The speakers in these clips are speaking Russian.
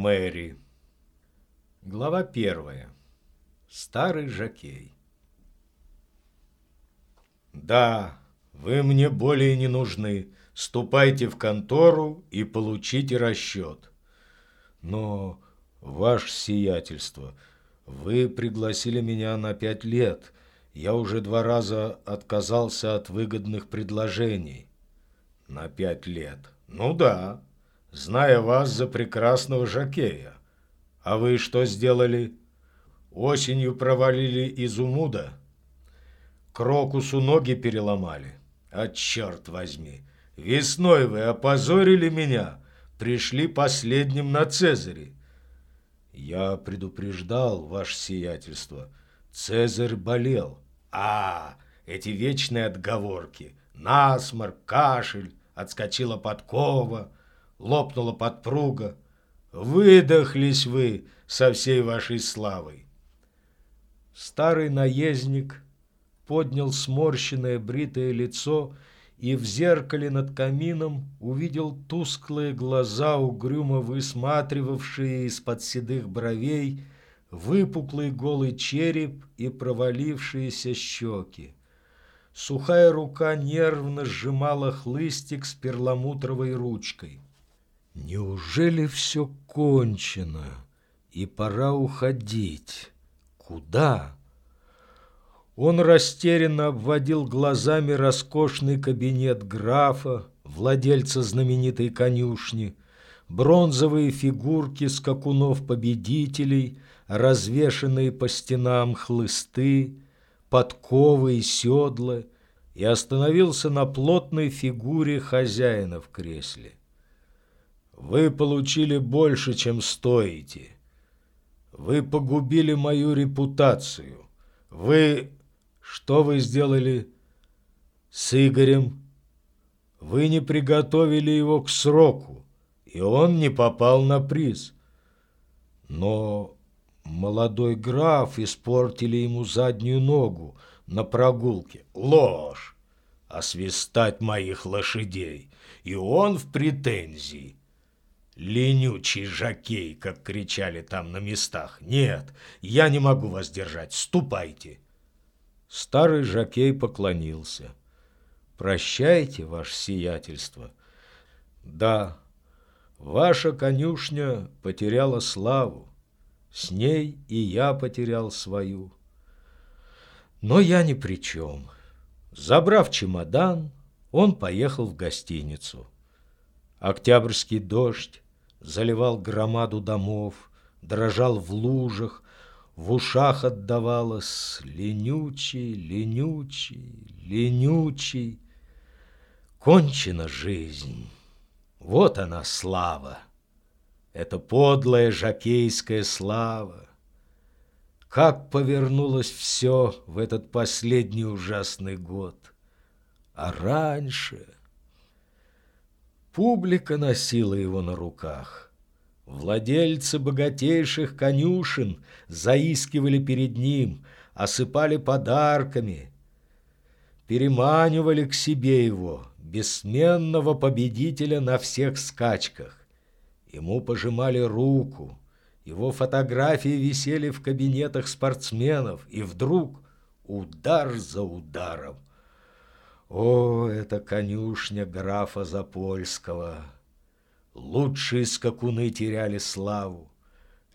Мэри. Глава первая. Старый жокей. Да, вы мне более не нужны. Ступайте в контору и получите расчет. Но, ваше сиятельство, вы пригласили меня на пять лет. Я уже два раза отказался от выгодных предложений. На пять лет. Ну да, зная вас за прекрасного жокея. А вы что сделали? Осенью провалили из Умуда? Крокусу ноги переломали? А черт возьми! Весной вы опозорили меня, пришли последним на Цезаре. Я предупреждал, ваше сиятельство, Цезарь болел. А, эти вечные отговорки. Насморк, кашель, отскочила подкова, лопнула подпруга. Выдохлись вы со всей вашей славой. Старый наездник поднял сморщенное бритое лицо и в зеркале над камином увидел тусклые глаза, угрюмо высматривавшие из-под седых бровей, выпуклый голый череп и провалившиеся щеки. Сухая рука нервно сжимала хлыстик с перламутровой ручкой. Неужели все кончено, и пора уходить? Куда? Он растерянно обводил глазами роскошный кабинет графа, владельца знаменитой конюшни, бронзовые фигурки скакунов-победителей, развешанные по стенам хлысты, подковы и седла, и остановился на плотной фигуре хозяина в кресле. «Вы получили больше, чем стоите. Вы погубили мою репутацию. Вы что вы сделали с Игорем? Вы не приготовили его к сроку, и он не попал на приз. Но молодой граф испортили ему заднюю ногу на прогулке. Ложь! Освистать моих лошадей. И он в претензии. Ленючий жакей, как кричали там на местах. Нет, я не могу вас держать. Ступайте. Старый жакей поклонился. «Прощайте, ваше сиятельство». «Да, ваша конюшня потеряла славу, с ней и я потерял свою. Но я ни при чем. Забрав чемодан, он поехал в гостиницу. Октябрьский дождь заливал громаду домов, дрожал в лужах, в ушах отдавалось ленючий, ленючий, ленючий. Кончена жизнь. Вот она слава. Это подлая жакейская слава. Как повернулось все в этот последний ужасный год. А раньше публика носила его на руках. Владельцы богатейших конюшен заискивали перед ним, осыпали подарками, переманивали к себе его, бессменного победителя на всех скачках. Ему пожимали руку, его фотографии висели в кабинетах спортсменов, и вдруг удар за ударом. О, это конюшня графа Запольского! Лучшие скакуны теряли славу.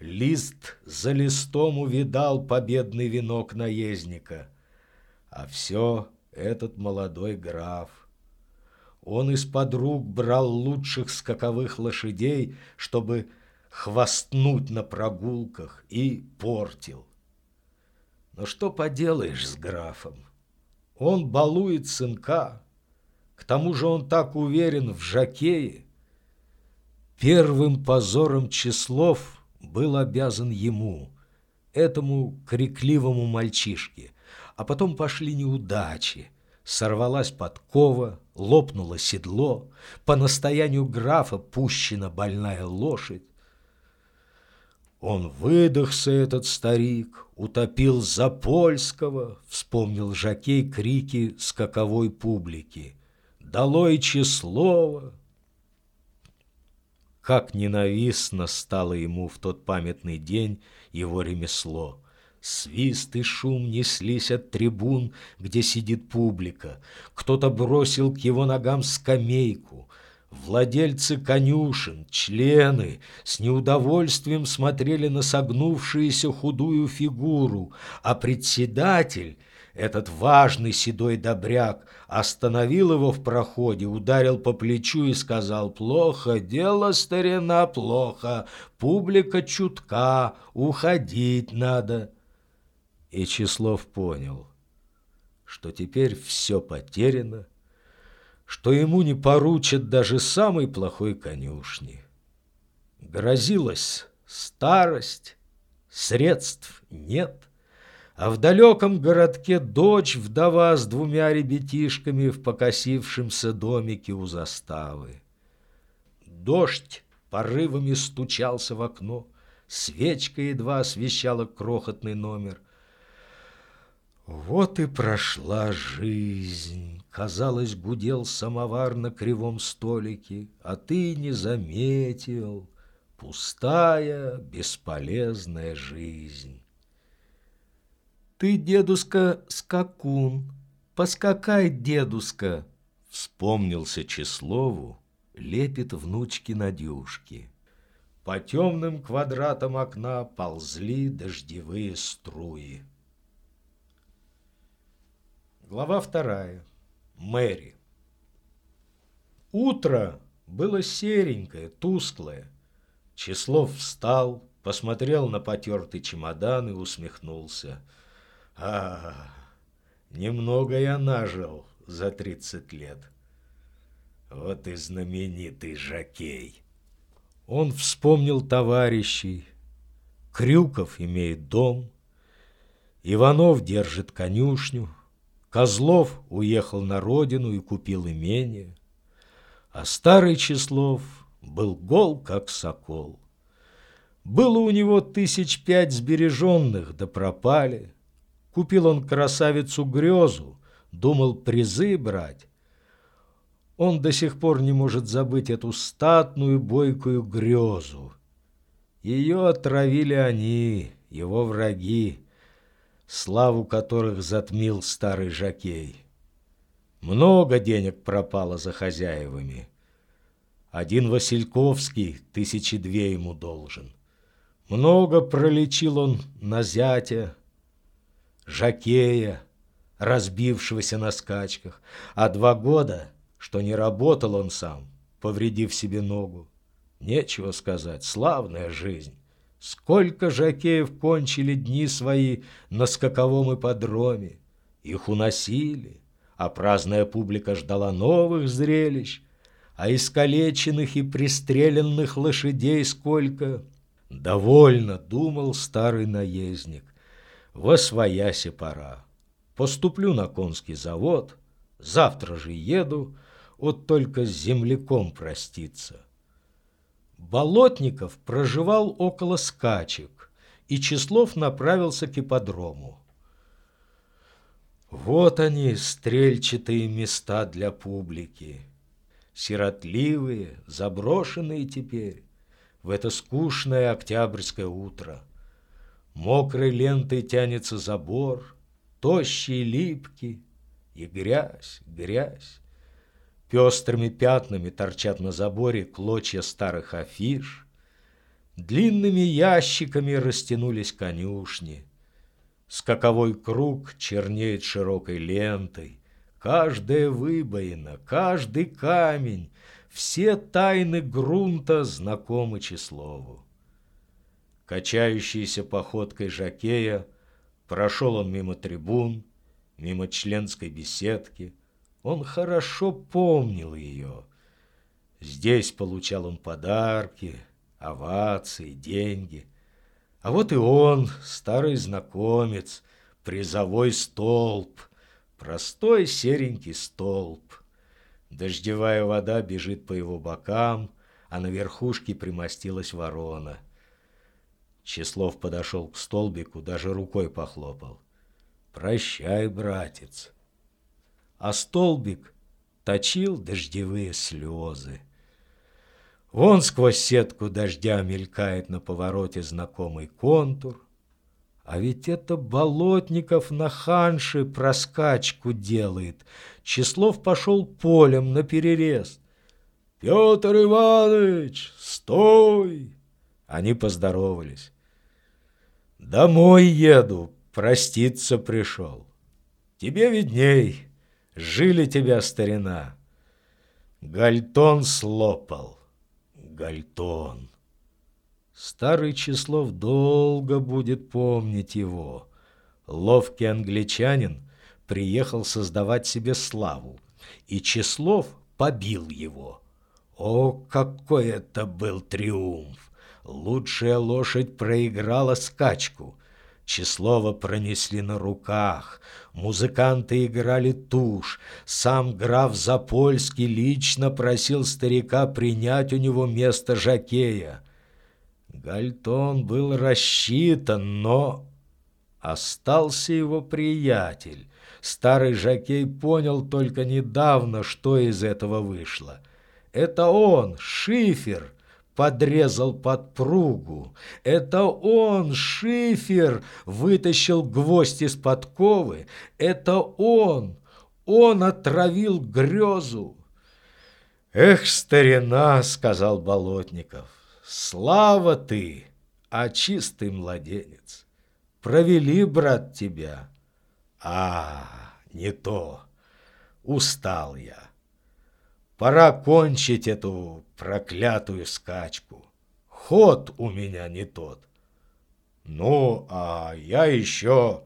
Лист за листом увидал победный венок наездника. А все этот молодой граф. Он из-под рук брал лучших скаковых лошадей, чтобы хвастнуть на прогулках, и портил. Но что поделаешь с графом? Он балует сынка. К тому же он так уверен в жакее, Первым позором числов был обязан ему, этому крикливому мальчишке. А потом пошли неудачи. Сорвалась подкова, лопнуло седло, по настоянию графа пущена больная лошадь. Он выдохся, этот старик, утопил Запольского, вспомнил Жакей крики скаковой публики. «Долой Числова!» Как ненавистно стало ему в тот памятный день его ремесло. Свист и шум неслись от трибун, где сидит публика. Кто-то бросил к его ногам скамейку. Владельцы конюшен, члены, с неудовольствием смотрели на согнувшуюся худую фигуру, а председатель этот важный седой добряк остановил его в проходе, ударил по плечу и сказал «Плохо, дело, старина, плохо, публика чутка, уходить надо». И Числов понял, что теперь все потеряно, что ему не поручат даже самой плохой конюшни. Грозилась старость, средств нет — а в далеком городке дочь вдова с двумя ребятишками в покосившемся домике у заставы. Дождь порывами стучался в окно, свечка едва освещала крохотный номер. Вот и прошла жизнь. Казалось, гудел самовар на кривом столике, а ты не заметил. Пустая, бесполезная жизнь. «Ты, дедушка, скакун, поскакай, дедушка!» Вспомнился Числову, лепит внучки Надюшки. По темным квадратам окна ползли дождевые струи. Глава вторая. Мэри. Утро было серенькое, тусклое. Числов встал, посмотрел на потертый чемодан и усмехнулся – а, немного я нажил за тридцать лет. Вот и знаменитый жакей. Он вспомнил товарищей. Крюков имеет дом, Иванов держит конюшню, Козлов уехал на родину и купил имение, а старый Числов был гол, как сокол. Было у него тысяч пять сбереженных, да пропали. Купил он красавицу Грезу, думал призы брать. Он до сих пор не может забыть эту статную бойкую Грезу. Ее отравили они, его враги, славу которых затмил старый жакей. Много денег пропало за хозяевами. Один Васильковский тысячи две ему должен. Много пролечил он на зятя, жакея, разбившегося на скачках, а два года, что не работал он сам, повредив себе ногу. Нечего сказать, славная жизнь. Сколько жакеев кончили дни свои на скаковом ипподроме. Их уносили, а праздная публика ждала новых зрелищ, а искалеченных и пристреленных лошадей сколько. Довольно, думал старый наездник во свояси пора. Поступлю на конский завод, завтра же еду, вот только с земляком проститься. Болотников проживал около скачек, и Числов направился к ипподрому. Вот они, стрельчатые места для публики, сиротливые, заброшенные теперь, в это скучное октябрьское утро. Мокрой лентой тянется забор, тощий, липкий, и грязь, грязь. Пестрыми пятнами торчат на заборе клочья старых афиш. Длинными ящиками растянулись конюшни. Скаковой круг чернеет широкой лентой. Каждая выбоина, каждый камень, все тайны грунта знакомы Числову. Качающейся походкой жакея прошел он мимо трибун, мимо членской беседки. Он хорошо помнил ее. Здесь получал он подарки, овации, деньги. А вот и он, старый знакомец, призовой столб, простой серенький столб. Дождевая вода бежит по его бокам, а на верхушке примостилась ворона — Числов подошел к столбику, даже рукой похлопал. «Прощай, братец!» А столбик точил дождевые слезы. Вон сквозь сетку дождя мелькает на повороте знакомый контур. А ведь это Болотников на ханше проскачку делает. Числов пошел полем на перерез. «Петр Иванович, стой!» Они поздоровались. «Домой еду, проститься пришел. Тебе видней, жили тебя старина. Гальтон слопал, Гальтон». Старый Числов долго будет помнить его. Ловкий англичанин приехал создавать себе славу, и Числов побил его. О, какой это был триумф! Лучшая лошадь проиграла скачку. Числова пронесли на руках, музыканты играли тушь, сам граф Запольский лично просил старика принять у него место жакея. Гальтон был рассчитан, но остался его приятель. Старый жакей понял только недавно, что из этого вышло. Это он, Шифер, подрезал подпругу. Это он, Шифер, вытащил гвоздь из подковы. Это он, он отравил грезу. «Эх, старина!» — сказал Болотников. Слава ты, а чистый младенец. Провели, брат, тебя. А, не то. Устал я. Пора кончить эту проклятую скачку. Ход у меня не тот. Ну, а я еще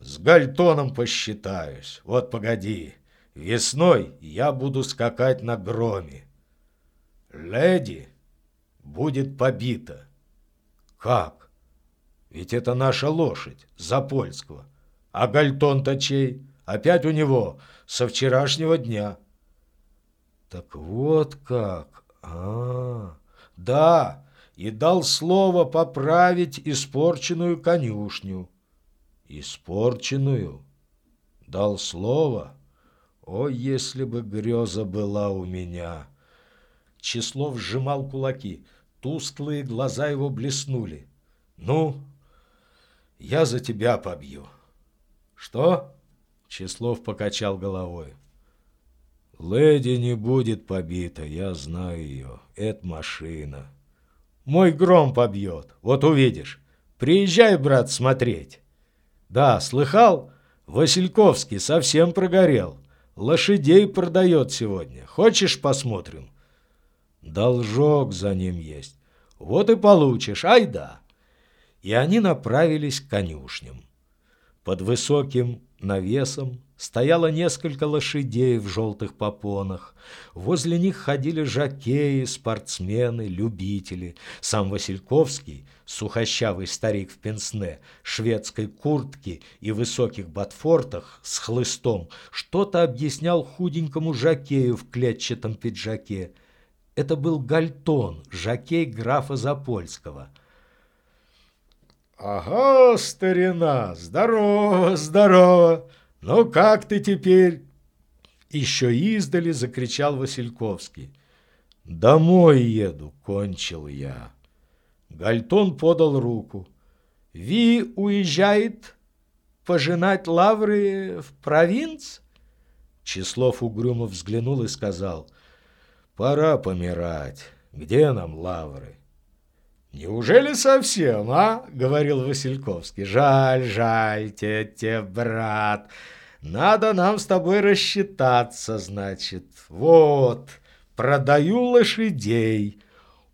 с Гальтоном посчитаюсь. Вот погоди, весной я буду скакать на громе. Леди будет побита. Как? Ведь это наша лошадь, Запольского. А Гальтон-то чей? Опять у него, со вчерашнего дня. Так вот как. А, -а, -а. да, и дал слово поправить испорченную конюшню. Испорченную? Дал слово? О, если бы греза была у меня! Числов сжимал кулаки. Тусклые глаза его блеснули. «Ну, я за тебя побью». «Что?» Числов покачал головой. «Леди не будет побита, я знаю ее. Это машина. Мой гром побьет, вот увидишь. Приезжай, брат, смотреть». «Да, слыхал? Васильковский совсем прогорел. Лошадей продает сегодня. Хочешь, посмотрим?» Должок за ним есть. Вот и получишь, ай да. И они направились к конюшням. Под высоким навесом стояло несколько лошадей в желтых попонах. Возле них ходили жакеи, спортсмены, любители. Сам Васильковский, сухощавый старик в пенсне, шведской куртке и высоких ботфортах с хлыстом, что-то объяснял худенькому жакею в клетчатом пиджаке. Это был Гальтон, жакей графа Запольского. «Ага, старина, здорово, здорово! Ну как ты теперь?» Еще издали закричал Васильковский. «Домой еду», — кончил я. Гальтон подал руку. «Ви уезжает пожинать лавры в провинц?» Числов угрюмо взглянул и сказал — Пора помирать. Где нам лавры? «Неужели совсем, а?» — говорил Васильковский. «Жаль, жаль, тетя, брат. Надо нам с тобой рассчитаться, значит. Вот, продаю лошадей».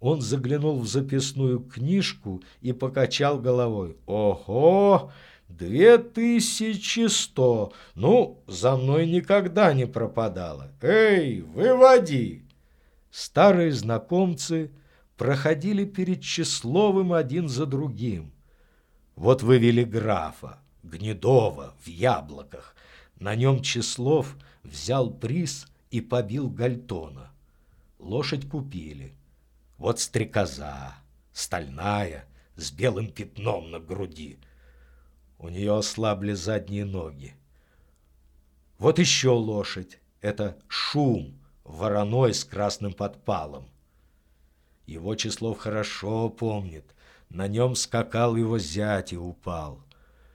Он заглянул в записную книжку и покачал головой. «Ого! Две тысячи сто! Ну, за мной никогда не пропадало. Эй, выводи!» Старые знакомцы проходили перед Числовым один за другим. Вот вывели графа, Гнедова, в яблоках. На нем Числов взял приз и побил Гальтона. Лошадь купили. Вот стрекоза, стальная, с белым пятном на груди. У нее ослабли задние ноги. Вот еще лошадь. Это шум, вороной с красным подпалом. Его Числов хорошо помнит. На нем скакал его зять и упал.